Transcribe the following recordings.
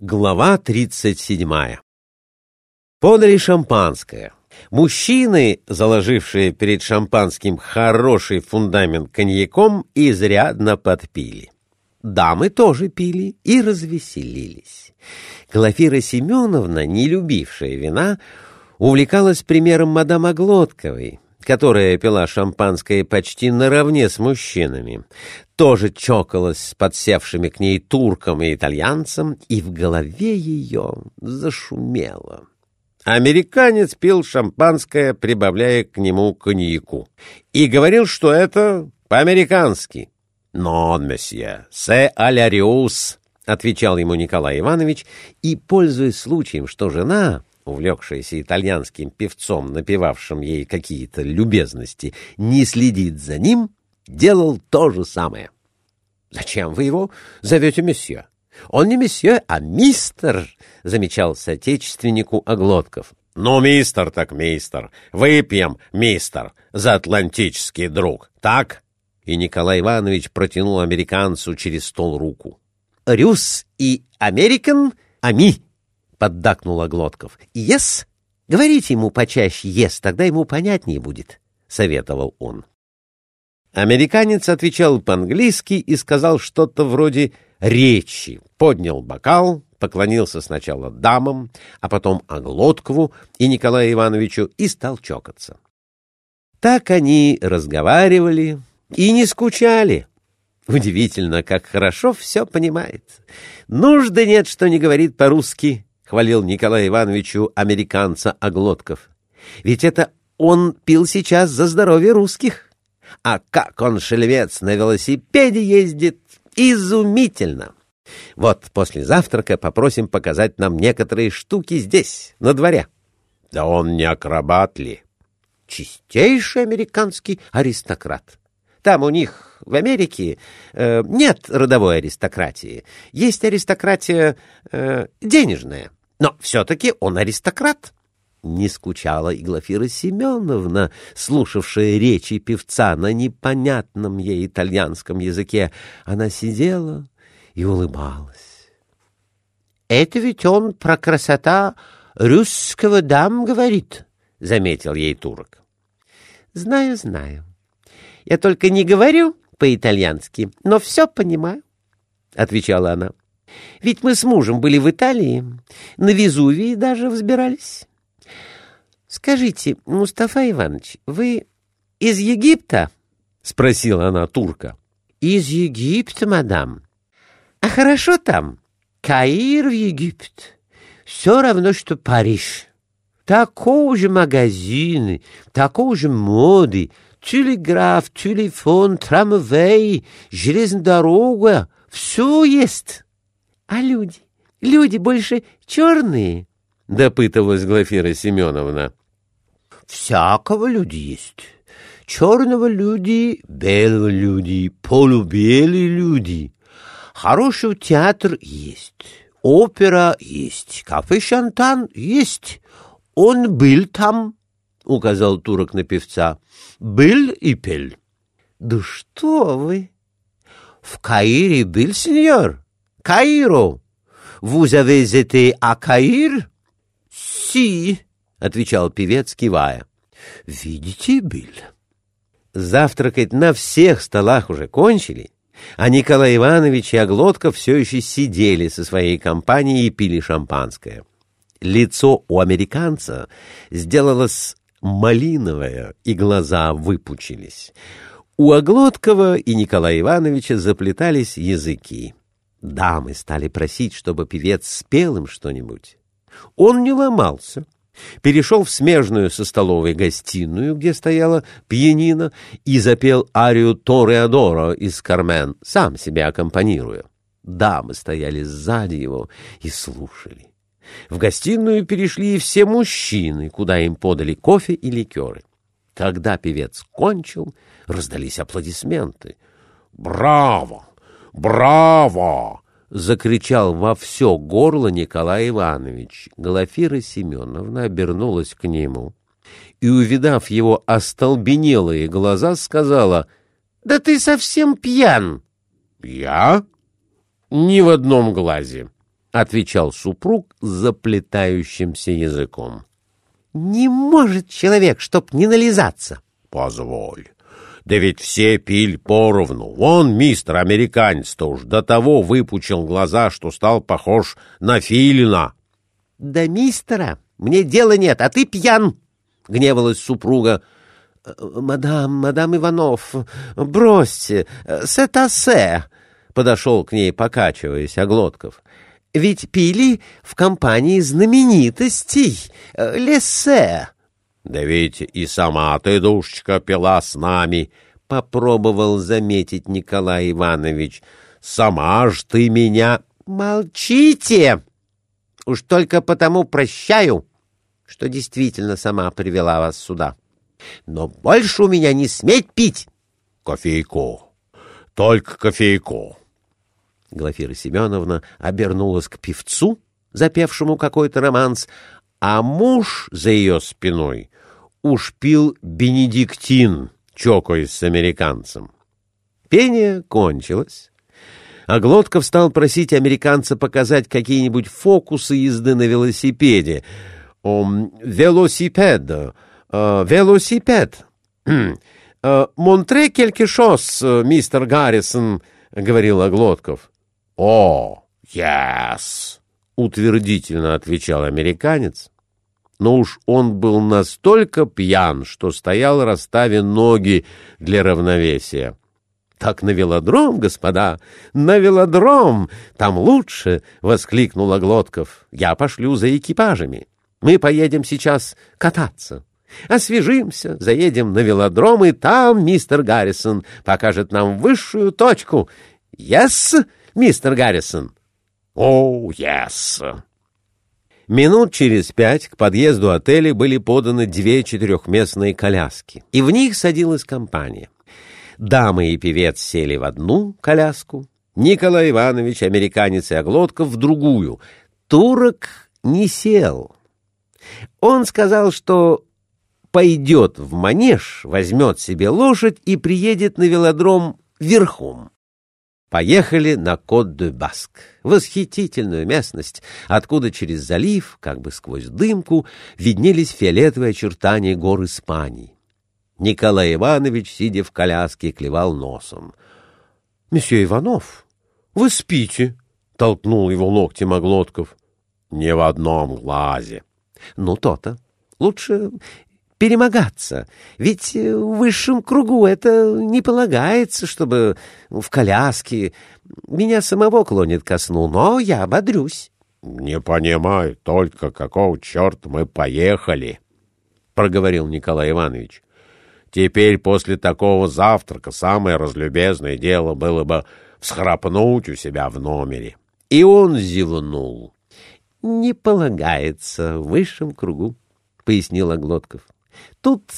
Глава 37. Подали шампанское. Мужчины, заложившие перед шампанским хороший фундамент коньяком, изрядно подпили. Дамы тоже пили и развеселились. Глафира Семеновна, не любившая вина, увлекалась примером мадам Оглотковой, которая пила шампанское почти наравне с мужчинами, тоже чокалась с подсевшими к ней турком и итальянцем, и в голове ее зашумело. Американец пил шампанское, прибавляя к нему коньяку, и говорил, что это по-американски. «Non, месье, се аляриус», — отвечал ему Николай Иванович, и, пользуясь случаем, что жена увлекшаяся итальянским певцом, напевавшим ей какие-то любезности, не следит за ним, делал то же самое. — Зачем вы его зовете месье? Он не месье, а мистер, — замечал соотечественнику Оглотков. — Ну, мистер так мистер. Выпьем, мистер, за атлантический друг, так? И Николай Иванович протянул американцу через стол руку. — Рюс и американ, ами, — поддакнул Оглотков. — Ес? Говорите ему почаще ес, тогда ему понятнее будет, — советовал он. Американец отвечал по-английски и сказал что-то вроде речи, поднял бокал, поклонился сначала дамам, а потом Оглоткову и Николаю Ивановичу и стал чокаться. Так они разговаривали и не скучали. Удивительно, как хорошо все понимает. Нужды нет, что не говорит по-русски, — хвалил Николаю Ивановичу американца Оглотков. Ведь это он пил сейчас за здоровье русских. А как он, шельвец, на велосипеде ездит! Изумительно! Вот после завтрака попросим показать нам некоторые штуки здесь, на дворе. Да он не акробат ли? Чистейший американский аристократ. Там у них в Америке э, нет родовой аристократии. Есть аристократия э, денежная. Но все-таки он аристократ. Не скучала и Глафира Семеновна, слушавшая речи певца на непонятном ей итальянском языке. Она сидела и улыбалась. — Это ведь он про красота русского дам говорит, — заметил ей турок. — Знаю, знаю. Я только не говорю по-итальянски, но все понимаю, — отвечала она. — Ведь мы с мужем были в Италии, на Везувии даже взбирались. Скажите, Мустафа Иванович, вы из Египта? спросила она турка. Из Египта, мадам. А хорошо там? Каир в Египет. Все равно, что Париж. Такого же магазины, такого же моды, телеграф, телефон, трамвай, железная дорога, все есть. А люди? Люди больше черные? — допытывалась Глафира Семеновна. Всякого люди есть. Черного люди, белого люди, полубелые люди. Хороший театр есть, опера есть, кафе «Шантан» есть. Он был там, — указал турок на певца. Был и пел. Да что вы! В Каире был, сеньор? Каиро. Vous avez été à Каир? Си. — отвечал певец, кивая. — Видите, Билл? Завтракать на всех столах уже кончили, а Николай Иванович и Оглотков все еще сидели со своей компанией и пили шампанское. Лицо у американца сделалось малиновое, и глаза выпучились. У Оглоткова и Николая Ивановича заплетались языки. Дамы стали просить, чтобы певец спел им что-нибудь. Он не ломался — перешел в смежную со столовой гостиную, где стояла пианино, и запел арию Тореадора из «Кармен», сам себя аккомпанируя. Дамы стояли сзади его и слушали. В гостиную перешли и все мужчины, куда им подали кофе и ликеры. Когда певец кончил, раздались аплодисменты. «Браво! Браво!» — закричал во все горло Николай Иванович. Глафира Семеновна обернулась к нему и, увидав его остолбенелые глаза, сказала, «Да ты совсем пьян!» «Я?» «Ни в одном глазе», — отвечал супруг заплетающимся языком. Не может человек, чтоб не нализаться. Позволь. Да ведь все пили поровну. Вон мистер американец-то уж до того выпучил глаза, что стал похож на филина. — Да мистера мне дела нет, а ты пьян, — гневалась супруга. «Э, — Мадам, мадам Иванов, бросьте, сетасе, — подошел к ней, покачиваясь, Оглотков. — Ведь пили в компании знаменитостей, э, лесе. Да ведь и сама ты, душечка, пила с нами, — попробовал заметить Николай Иванович. Сама ж ты меня... — Молчите! Уж только потому прощаю, что действительно сама привела вас сюда. Но больше у меня не сметь пить. — Кофейку, только кофейку. Глафира Семеновна обернулась к певцу, запевшему какой-то романс, а муж за ее спиной уж пил бенедиктин, чокаясь с американцем. Пение кончилось, а Глотков стал просить американца показать какие-нибудь фокусы езды на велосипеде. «Велосипед! Э, велосипед! Э, «Монтре chose, мистер Гаррисон», — говорил Оглотков. «О, yes!» — утвердительно отвечал американец но уж он был настолько пьян, что стоял, расставив ноги для равновесия. — Так на велодром, господа, на велодром! Там лучше! — воскликнул Оглотков. — Я пошлю за экипажами. Мы поедем сейчас кататься. Освежимся, заедем на велодром, и там мистер Гаррисон покажет нам высшую точку. Yes, мистер Гаррисон? — О, oh, yes! Минут через пять к подъезду отеля были поданы две четырехместные коляски, и в них садилась компания. Дамы и певец сели в одну коляску, Николай Иванович, американец и Оглотков, в другую. Турок не сел. Он сказал, что пойдет в манеж, возьмет себе лошадь и приедет на велодром верхом. Поехали на Кот-де-Баск, восхитительную местность, откуда через залив, как бы сквозь дымку, виднелись фиолетовые очертания гор Испании. Николай Иванович, сидя в коляске, клевал носом. — Месье Иванов, вы спите? — толкнул его локтем Оглотков. — Не в одном глазе. — Ну, то-то. Лучше перемогаться. Ведь в высшем кругу это не полагается, чтобы в коляске. Меня самого клонит ко сну, но я ободрюсь. — Не понимаю только, какого черта мы поехали, — проговорил Николай Иванович. — Теперь после такого завтрака самое разлюбезное дело было бы всхрапнуть у себя в номере. И он зевнул. — Не полагается в высшем кругу, — пояснил Глотков. Тут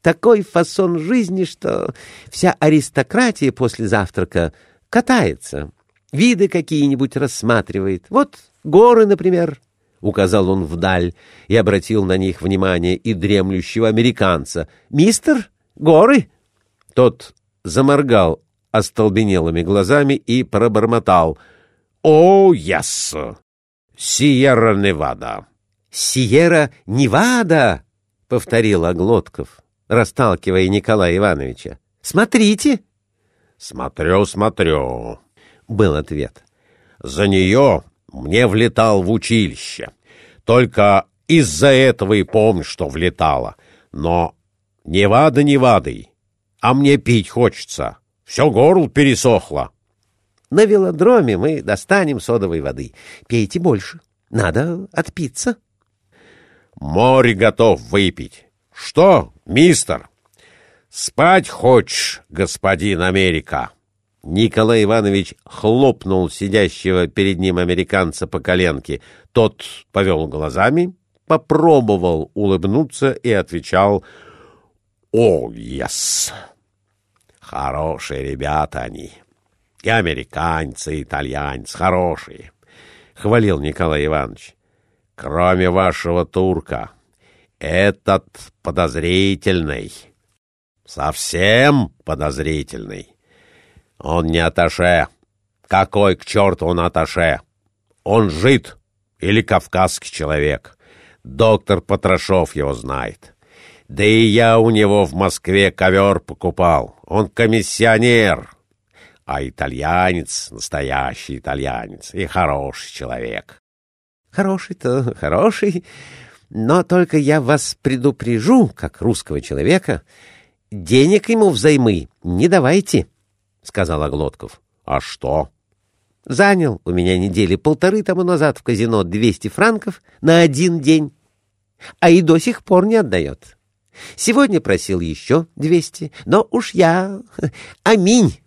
такой фасон жизни, что вся аристократия после завтрака катается, виды какие-нибудь рассматривает. Вот горы, например, — указал он вдаль и обратил на них внимание и дремлющего американца. «Мистер, горы!» Тот заморгал остолбенелыми глазами и пробормотал. «О, яс! Сиерра-Невада!» «Сиерра-Невада!» — повторил Оглотков, расталкивая Николая Ивановича. — Смотрите! — Смотрю, смотрю, — был ответ. — За нее мне влетал в училище. Только из-за этого и помню, что влетало. Но не вада не вадой, а мне пить хочется. Все горло пересохло. — На велодроме мы достанем содовой воды. Пейте больше. Надо отпиться. — Море готов выпить. Что, мистер? Спать хочешь, господин Америка? Николай Иванович хлопнул сидящего перед ним американца по коленке. Тот повел глазами, попробовал улыбнуться и отвечал «О, yes!» Хорошие ребята они. И американцы, и итальянцы хорошие, — хвалил Николай Иванович кроме вашего турка. Этот подозрительный. Совсем подозрительный. Он не аташе. Какой к черту он аташе? Он жид или кавказский человек. Доктор Потрошов его знает. Да и я у него в Москве ковер покупал. Он комиссионер, а итальянец, настоящий итальянец и хороший человек. Хороший-то хороший, но только я вас предупрежу, как русского человека, денег ему взаймы не давайте, — сказал Оглотков. — А что? — Занял у меня недели полторы тому назад в казино 200 франков на один день, а и до сих пор не отдает. Сегодня просил еще 200, но уж я... Аминь!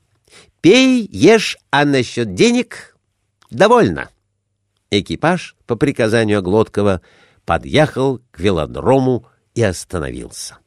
Пей, ешь, а насчет денег довольно. Экипаж по приказанию Глоткова подъехал к велодрому и остановился.